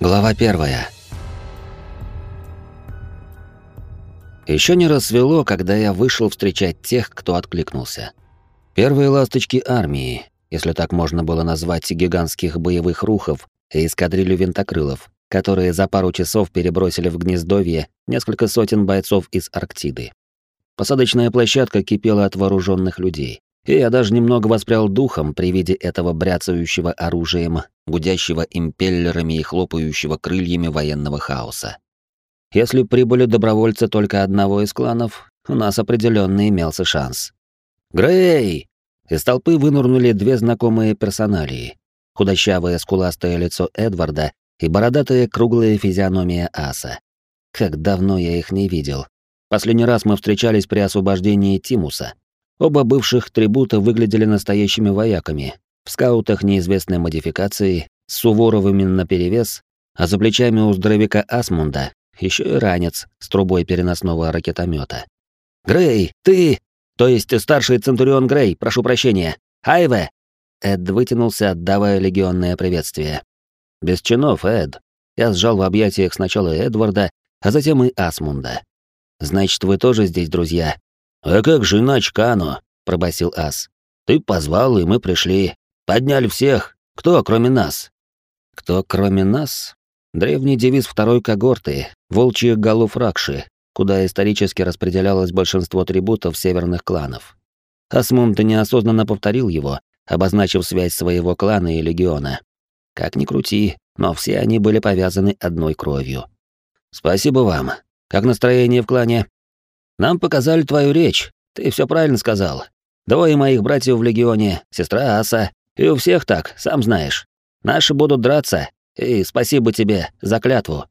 Глава первая. Еще не рассвело, когда я вышел встречать тех, кто откликнулся. Первые ласточки армии, если так можно было назвать гигантских боевых рухов и эскадрилью винтокрылов, которые за пару часов перебросили в гнездовье несколько сотен бойцов из Арктиды. Посадочная площадка кипела от вооруженных людей. И я даже немного воспрял духом при виде этого бряцающего оружием, гудящего импеллерами и хлопающего крыльями военного хаоса. Если прибыли добровольцы только одного из кланов, у нас определенно имелся шанс. «Грей!» Из толпы вынурнули две знакомые персоналии. Худощавое скуластое лицо Эдварда и бородатая круглая физиономия Аса. Как давно я их не видел. Последний раз мы встречались при освобождении Тимуса, Оба бывших трибута выглядели настоящими вояками, в скаутах неизвестной модификации, с Суворовыми наперевес, а за плечами у здоровяка Асмунда еще и ранец с трубой переносного ракетомета. «Грей, ты! То есть старший Центурион Грей, прошу прощения! Айве!» Эд вытянулся, отдавая легионное приветствие. «Без чинов, Эд». Я сжал в объятиях сначала Эдварда, а затем и Асмунда. «Значит, вы тоже здесь, друзья?» «А как же иначе, Кано?» — пробасил Ас. «Ты позвал, и мы пришли. Подняли всех. Кто, кроме нас?» «Кто, кроме нас?» Древний девиз второй когорты — волчьих голов Ракши, куда исторически распределялось большинство трибутов северных кланов. Асмунд неосознанно повторил его, обозначив связь своего клана и легиона. Как ни крути, но все они были повязаны одной кровью. «Спасибо вам. Как настроение в клане?» Нам показали твою речь. Ты все правильно сказал. Двое моих братьев в легионе, сестра Аса, и у всех так, сам знаешь. Наши будут драться, и спасибо тебе за клятву».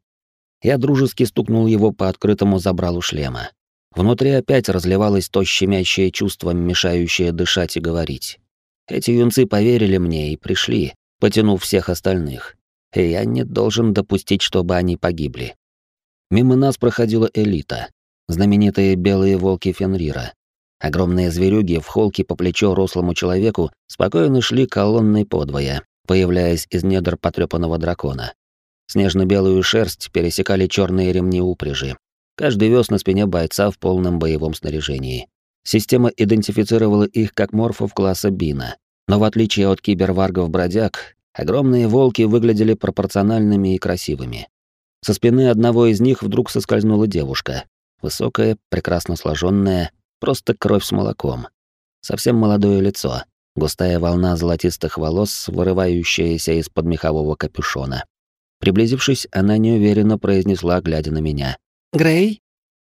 Я дружески стукнул его по открытому забралу шлема. Внутри опять разливалось то щемящее чувство, мешающее дышать и говорить. Эти юнцы поверили мне и пришли, потянув всех остальных. И я не должен допустить, чтобы они погибли. Мимо нас проходила элита знаменитые белые волки Фенрира. Огромные зверюги в холке по плечо рослому человеку спокойно шли колонной подвое, появляясь из недр потрепанного дракона. Снежно-белую шерсть пересекали черные ремни упряжи. Каждый вез на спине бойца в полном боевом снаряжении. Система идентифицировала их как морфов класса Бина. Но в отличие от киберваргов-бродяг, огромные волки выглядели пропорциональными и красивыми. Со спины одного из них вдруг соскользнула девушка, Высокая, прекрасно сложенная, просто кровь с молоком. Совсем молодое лицо, густая волна золотистых волос, вырывающаяся из-под мехового капюшона. Приблизившись, она неуверенно произнесла, глядя на меня. «Грей?»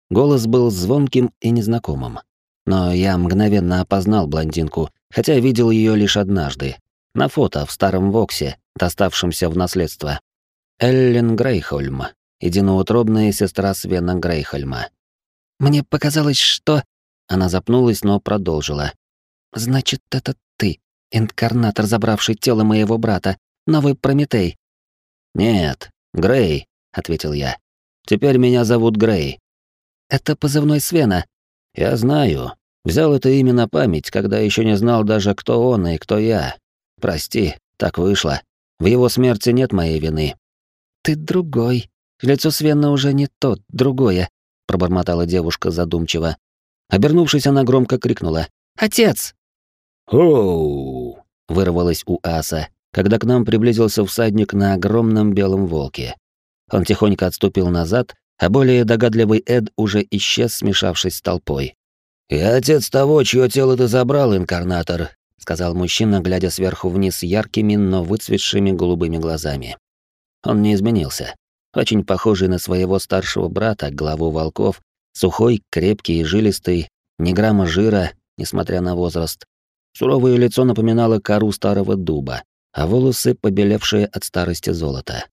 Голос был звонким и незнакомым. Но я мгновенно опознал блондинку, хотя видел ее лишь однажды. На фото в старом Воксе, доставшемся в наследство. Эллен Грейхольм, единоутробная сестра Свена Грейхольма. Мне показалось, что...» Она запнулась, но продолжила. «Значит, это ты, инкарнатор, забравший тело моего брата, новый Прометей?» «Нет, Грей», — ответил я. «Теперь меня зовут Грей». «Это позывной Свена». «Я знаю. Взял это имя на память, когда еще не знал даже, кто он и кто я. Прости, так вышло. В его смерти нет моей вины». «Ты другой. Лицо Свена уже не тот, другое пробормотала девушка задумчиво. Обернувшись, она громко крикнула: "Отец!" "Оу!" вырвалось у Аса, когда к нам приблизился всадник на огромном белом волке. Он тихонько отступил назад, а более догадливый Эд уже исчез, смешавшись с толпой. «Я отец того, чье тело ты забрал, инкарнатор», — сказал мужчина, глядя сверху вниз яркими, но выцветшими голубыми глазами. Он не изменился очень похожий на своего старшего брата, главу волков, сухой, крепкий и жилистый, ни грамма жира, несмотря на возраст. Суровое лицо напоминало кору старого дуба, а волосы побелевшие от старости золота.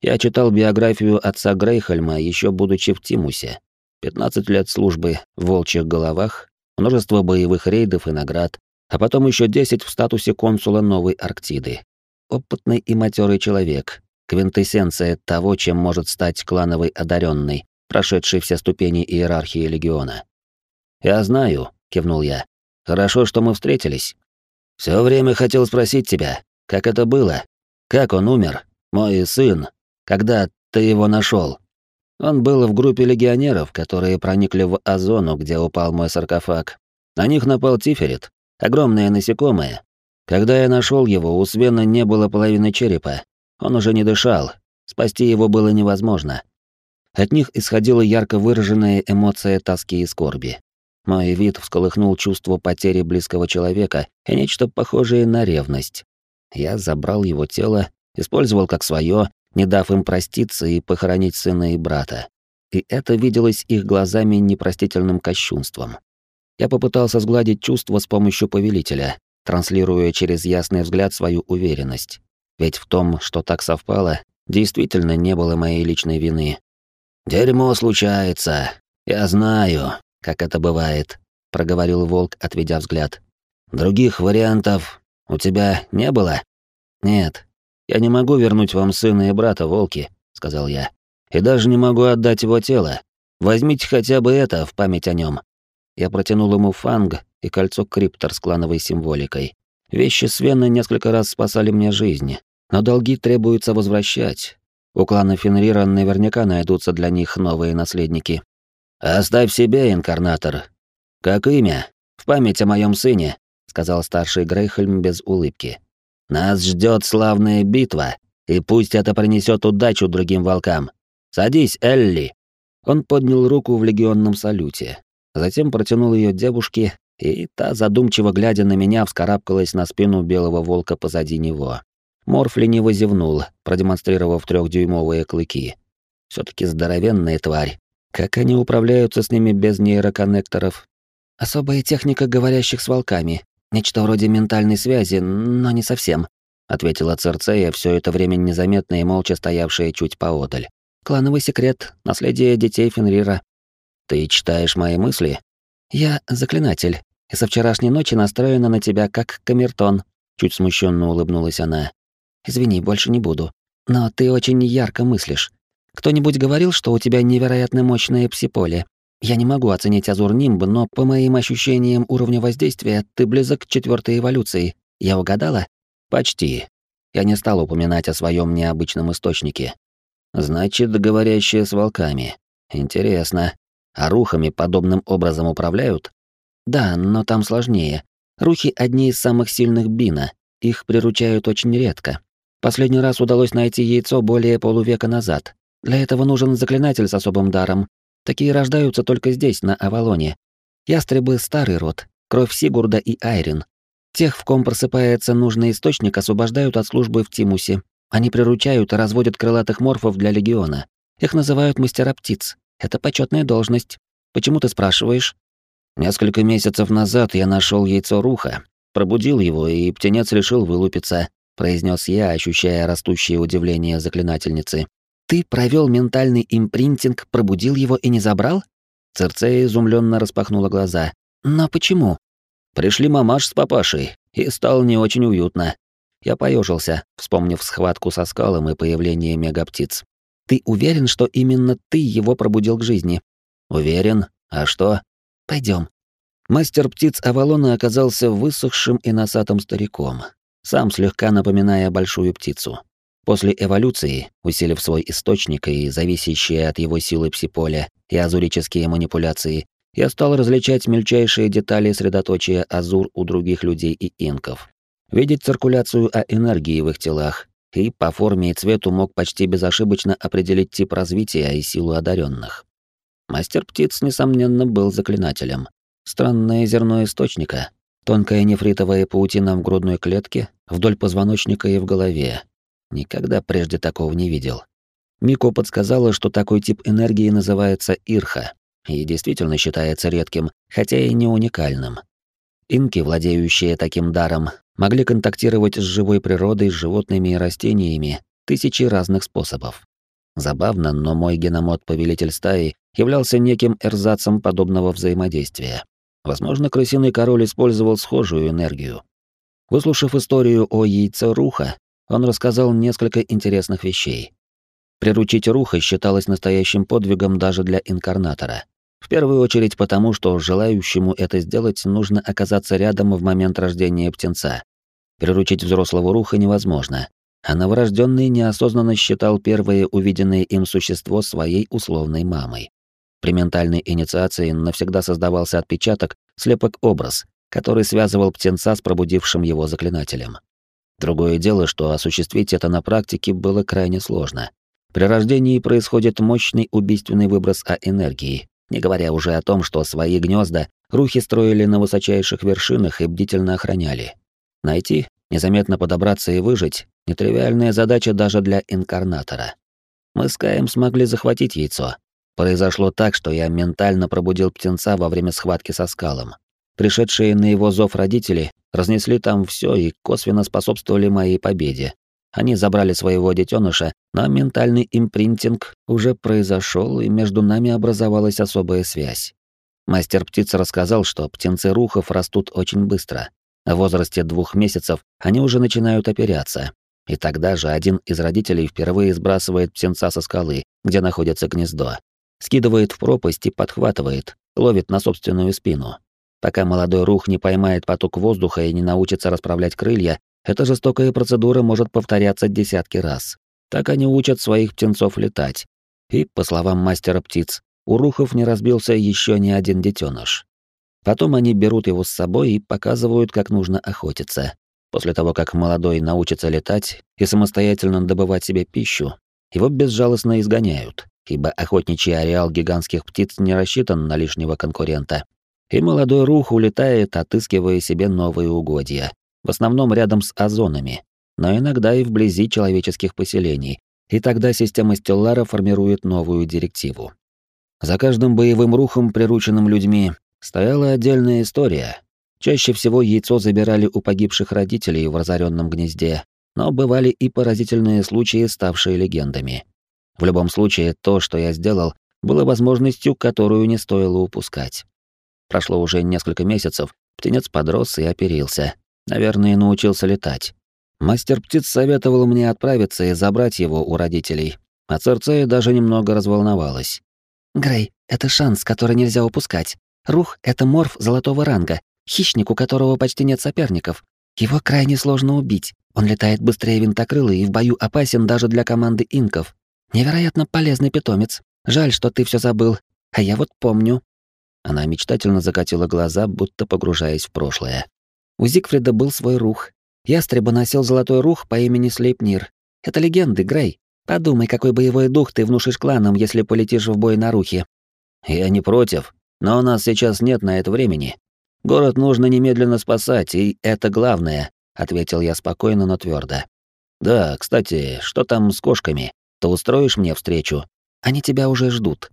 Я читал биографию отца Грейхельма еще будучи в Тимусе. 15 лет службы в волчьих головах, множество боевых рейдов и наград, а потом еще 10 в статусе консула Новой Арктиды. Опытный и матерый человек, квинтэссенция того, чем может стать клановый одаренный, прошедший все ступени иерархии легиона. «Я знаю», — кивнул я. «Хорошо, что мы встретились. Все время хотел спросить тебя, как это было? Как он умер? Мой сын. Когда ты его нашел? Он был в группе легионеров, которые проникли в озону, где упал мой саркофаг. На них напал Тиферит, огромное насекомое. Когда я нашел его, у Свена не было половины черепа. Он уже не дышал. Спасти его было невозможно. От них исходила ярко выраженная эмоция тоски и скорби. Мой вид всколыхнул чувство потери близкого человека и нечто похожее на ревность. Я забрал его тело, использовал как свое, не дав им проститься и похоронить сына и брата. И это виделось их глазами непростительным кощунством. Я попытался сгладить чувство с помощью повелителя, транслируя через ясный взгляд свою уверенность. Ведь в том, что так совпало, действительно не было моей личной вины. «Дерьмо случается. Я знаю, как это бывает», — проговорил волк, отведя взгляд. «Других вариантов у тебя не было?» «Нет, я не могу вернуть вам сына и брата, волки», — сказал я. «И даже не могу отдать его тело. Возьмите хотя бы это в память о нем. Я протянул ему фанг и кольцо криптор с клановой символикой. Вещи Свена несколько раз спасали мне жизнь, но долги требуется возвращать. У клана Фенрира наверняка найдутся для них новые наследники. «Оставь себе, инкарнатор. Как имя? В память о моем сыне», — сказал старший Грейхельм без улыбки. «Нас ждет славная битва, и пусть это принесет удачу другим волкам. Садись, Элли». Он поднял руку в легионном салюте, затем протянул ее девушке, и та, задумчиво глядя на меня, вскарабкалась на спину белого волка позади него. Морф лениво зевнул, продемонстрировав трехдюймовые клыки. все таки здоровенная тварь. Как они управляются с ними без нейроконнекторов? Особая техника говорящих с волками. Нечто вроде ментальной связи, но не совсем, ответила Церцея, все это время незаметно и молча стоявшая чуть поодаль. Клановый секрет, наследие детей Фенрира. Ты читаешь мои мысли? Я заклинатель, и со вчерашней ночи настроена на тебя как камертон. Чуть смущенно улыбнулась она. Извини, больше не буду. Но ты очень ярко мыслишь. Кто-нибудь говорил, что у тебя невероятно мощное псиполе? Я не могу оценить Азур Нимб, но по моим ощущениям уровня воздействия ты близок к четвертой эволюции. Я угадала? Почти. Я не стал упоминать о своем необычном источнике. Значит, говорящие с волками. Интересно. А рухами подобным образом управляют? Да, но там сложнее. Рухи одни из самых сильных бина. Их приручают очень редко. Последний раз удалось найти яйцо более полувека назад. Для этого нужен заклинатель с особым даром. Такие рождаются только здесь, на Авалоне. Ястребы — старый род, кровь Сигурда и Айрин. Тех, в ком просыпается нужный источник, освобождают от службы в Тимусе. Они приручают и разводят крылатых морфов для легиона. Их называют мастера птиц. Это почетная должность. Почему ты спрашиваешь? Несколько месяцев назад я нашел яйцо руха, пробудил его, и птенец решил вылупиться, произнес я, ощущая растущее удивление заклинательницы. Ты провел ментальный импринтинг, пробудил его и не забрал? Церцея изумленно распахнула глаза. Но почему? Пришли мамаш с папашей, и стало не очень уютно. Я поежился, вспомнив схватку со скалом и появление мегаптиц. Ты уверен, что именно ты его пробудил к жизни? Уверен. А что? Пойдем. Мастер птиц Авалона оказался высохшим и носатым стариком, сам слегка напоминая большую птицу. После эволюции, усилив свой источник и зависящие от его силы псиполя и азурические манипуляции, я стал различать мельчайшие детали средоточия азур у других людей и инков. Видеть циркуляцию о энергии в их телах, и по форме и цвету мог почти безошибочно определить тип развития и силу одаренных. Мастер птиц, несомненно, был заклинателем. Странное зерно источника, тонкая нефритовая паутина в грудной клетке, вдоль позвоночника и в голове. Никогда прежде такого не видел. Мико подсказала, что такой тип энергии называется ирха, и действительно считается редким, хотя и не уникальным. Инки, владеющие таким даром, могли контактировать с живой природой, с животными и растениями тысячи разных способов. Забавно, но мой геномод-повелитель стаи являлся неким эрзацем подобного взаимодействия. Возможно, крысиный король использовал схожую энергию. Выслушав историю о яйце Руха, он рассказал несколько интересных вещей. Приручить Руха считалось настоящим подвигом даже для инкарнатора. В первую очередь потому, что желающему это сделать нужно оказаться рядом в момент рождения птенца. Приручить взрослого руха невозможно. а новорожденный неосознанно считал первое увиденное им существо своей условной мамой. При ментальной инициации навсегда создавался отпечаток, слепок-образ, который связывал птенца с пробудившим его заклинателем. Другое дело, что осуществить это на практике было крайне сложно. При рождении происходит мощный убийственный выброс А-энергии, не говоря уже о том, что свои гнезда рухи строили на высочайших вершинах и бдительно охраняли. Найти, незаметно подобраться и выжить — нетривиальная задача даже для инкарнатора. Мы с Каем смогли захватить яйцо. Произошло так, что я ментально пробудил птенца во время схватки со скалом. Пришедшие на его зов родители разнесли там все и косвенно способствовали моей победе. Они забрали своего детеныша, но ментальный импринтинг уже произошел, и между нами образовалась особая связь. Мастер птиц рассказал, что птенцы рухов растут очень быстро. В возрасте двух месяцев они уже начинают оперяться. И тогда же один из родителей впервые сбрасывает птенца со скалы, где находится гнездо. Скидывает в пропасть и подхватывает, ловит на собственную спину. Пока молодой рух не поймает поток воздуха и не научится расправлять крылья, эта жестокая процедура может повторяться десятки раз. Так они учат своих птенцов летать. И, по словам мастера птиц, у рухов не разбился еще ни один детеныш. Потом они берут его с собой и показывают, как нужно охотиться. После того, как молодой научится летать и самостоятельно добывать себе пищу, его безжалостно изгоняют, ибо охотничий ареал гигантских птиц не рассчитан на лишнего конкурента и молодой рух улетает, отыскивая себе новые угодья, в основном рядом с озонами, но иногда и вблизи человеческих поселений, и тогда система Стеллара формирует новую директиву. За каждым боевым рухом, прирученным людьми, стояла отдельная история. Чаще всего яйцо забирали у погибших родителей в разоренном гнезде, но бывали и поразительные случаи, ставшие легендами. В любом случае, то, что я сделал, было возможностью, которую не стоило упускать. Прошло уже несколько месяцев, птенец подрос и оперился. Наверное, научился летать. Мастер птиц советовал мне отправиться и забрать его у родителей. А Церцея даже немного разволновалась. «Грей, это шанс, который нельзя упускать. Рух — это морф золотого ранга, хищник, у которого почти нет соперников. Его крайне сложно убить. Он летает быстрее винтокрыла и в бою опасен даже для команды инков. Невероятно полезный питомец. Жаль, что ты все забыл. А я вот помню. Она мечтательно закатила глаза, будто погружаясь в прошлое. У Зигфрида был свой рух. Ястреба носил золотой рух по имени Слейпнир. Это легенды, Грей. Подумай, какой боевой дух ты внушишь кланам, если полетишь в бой на рухе. Я не против, но у нас сейчас нет на это времени. Город нужно немедленно спасать, и это главное, ответил я спокойно, но твердо. Да, кстати, что там с кошками? Ты устроишь мне встречу? Они тебя уже ждут.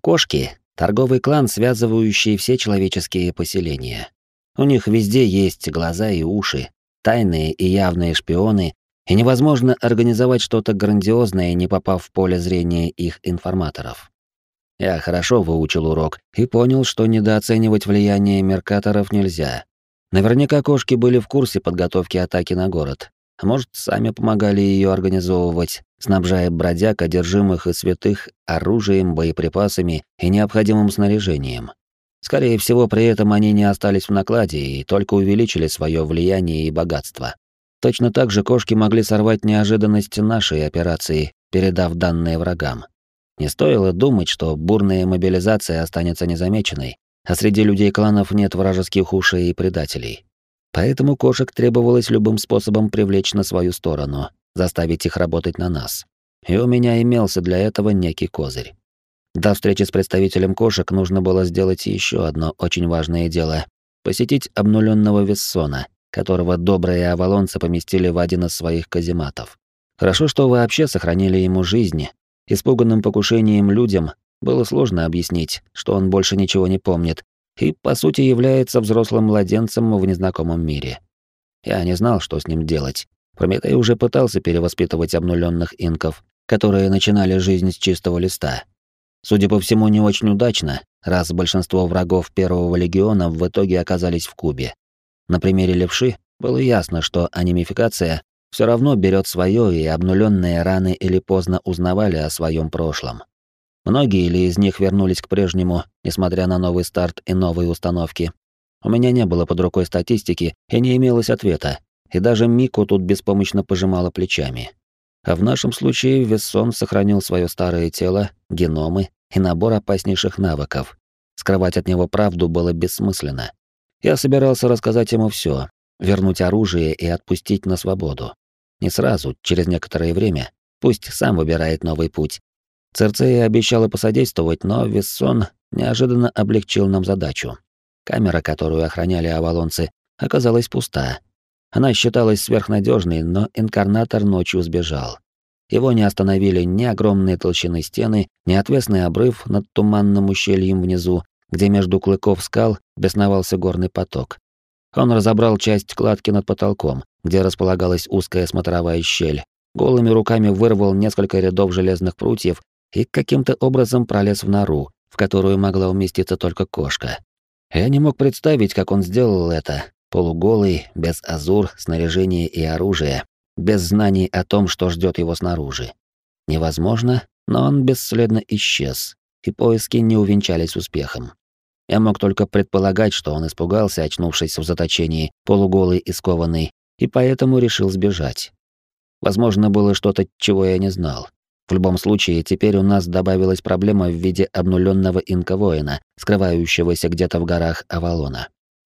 Кошки Торговый клан, связывающий все человеческие поселения. У них везде есть глаза и уши, тайные и явные шпионы, и невозможно организовать что-то грандиозное, не попав в поле зрения их информаторов. Я хорошо выучил урок и понял, что недооценивать влияние меркаторов нельзя. Наверняка кошки были в курсе подготовки атаки на город, а может, сами помогали ее организовывать, снабжая бродяг, одержимых и святых оружием, боеприпасами и необходимым снаряжением. Скорее всего, при этом они не остались в накладе и только увеличили свое влияние и богатство. Точно так же кошки могли сорвать неожиданность нашей операции, передав данные врагам. Не стоило думать, что бурная мобилизация останется незамеченной, а среди людей кланов нет вражеских ушей и предателей. Поэтому кошек требовалось любым способом привлечь на свою сторону, заставить их работать на нас. И у меня имелся для этого некий козырь. До встречи с представителем кошек нужно было сделать еще одно очень важное дело — посетить обнуленного Вессона, которого добрые авалонцы поместили в один из своих казематов. Хорошо, что вообще сохранили ему жизни. Испуганным покушением людям было сложно объяснить, что он больше ничего не помнит, и, по сути, является взрослым младенцем в незнакомом мире. Я не знал, что с ним делать. Прометей уже пытался перевоспитывать обнуленных инков, которые начинали жизнь с чистого листа. Судя по всему, не очень удачно, раз большинство врагов Первого легиона в итоге оказались в Кубе. На примере левши было ясно, что анимификация все равно берет свое, и обнуленные раны или поздно узнавали о своем прошлом. Многие ли из них вернулись к прежнему, несмотря на новый старт и новые установки? У меня не было под рукой статистики и не имелось ответа, и даже Мику тут беспомощно пожимала плечами. А в нашем случае Вессон сохранил свое старое тело, геномы и набор опаснейших навыков. Скрывать от него правду было бессмысленно. Я собирался рассказать ему все, вернуть оружие и отпустить на свободу. Не сразу, через некоторое время. Пусть сам выбирает новый путь. Церцея обещала посодействовать, но Вессон неожиданно облегчил нам задачу. Камера, которую охраняли авалонцы, оказалась пуста. Она считалась сверхнадежной, но инкарнатор ночью сбежал. Его не остановили ни огромные толщины стены, ни отвесный обрыв над туманным ущельем внизу, где между клыков скал бесновался горный поток. Он разобрал часть кладки над потолком, где располагалась узкая смотровая щель, голыми руками вырвал несколько рядов железных прутьев и каким-то образом пролез в нору, в которую могла уместиться только кошка. Я не мог представить, как он сделал это, полуголый, без азур, снаряжения и оружия, без знаний о том, что ждет его снаружи. Невозможно, но он бесследно исчез, и поиски не увенчались успехом. Я мог только предполагать, что он испугался, очнувшись в заточении, полуголый и скованный, и поэтому решил сбежать. Возможно, было что-то, чего я не знал. В любом случае, теперь у нас добавилась проблема в виде обнуленного инка-воина, скрывающегося где-то в горах Авалона.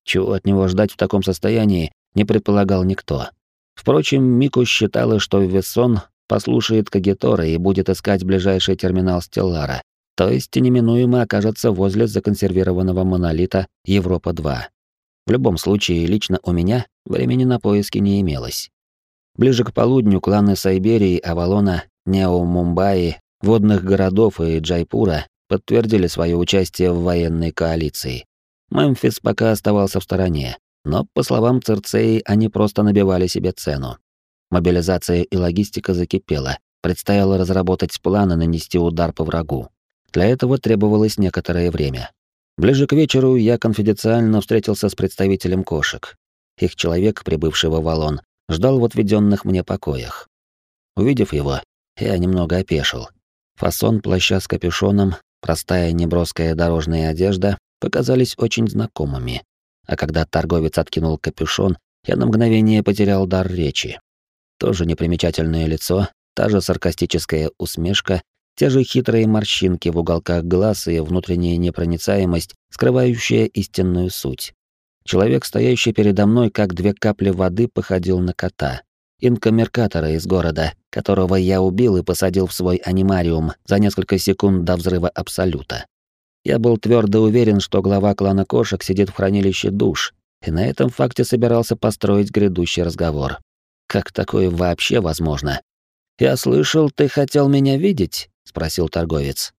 Чего от него ждать в таком состоянии, не предполагал никто. Впрочем, Мику считала, что Вессон послушает Кагитора и будет искать ближайший терминал Стеллара, то есть неминуемо окажется возле законсервированного монолита Европа-2. В любом случае, лично у меня времени на поиски не имелось. Ближе к полудню кланы Сайберии, Авалона Нео-Мумбаи, водных городов и Джайпура подтвердили свое участие в военной коалиции. Мемфис пока оставался в стороне, но, по словам Церцеи, они просто набивали себе цену. Мобилизация и логистика закипела, предстояло разработать планы нанести удар по врагу. Для этого требовалось некоторое время. Ближе к вечеру я конфиденциально встретился с представителем кошек. Их человек, прибывший в Авалон, ждал в отведенных мне покоях. Увидев его, я немного опешил. Фасон плаща с капюшоном, простая неброская дорожная одежда показались очень знакомыми. А когда торговец откинул капюшон, я на мгновение потерял дар речи. Тоже непримечательное лицо, та же саркастическая усмешка, те же хитрые морщинки в уголках глаз и внутренняя непроницаемость, скрывающая истинную суть. Человек, стоящий передо мной, как две капли воды, походил на кота инкомеркатора из города, которого я убил и посадил в свой анимариум за несколько секунд до взрыва Абсолюта. Я был твердо уверен, что глава клана кошек сидит в хранилище душ, и на этом факте собирался построить грядущий разговор. Как такое вообще возможно? «Я слышал, ты хотел меня видеть?» — спросил торговец.